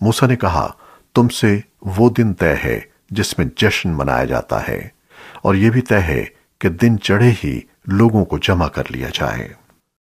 موسیٰ نے کہا، تم سے وہ دن طے ہے جس میں جشن منایا جاتا ہے اور یہ بھی طے ہے کہ دن چڑھے ہی لوگوں کو جمع کر لیا جائے۔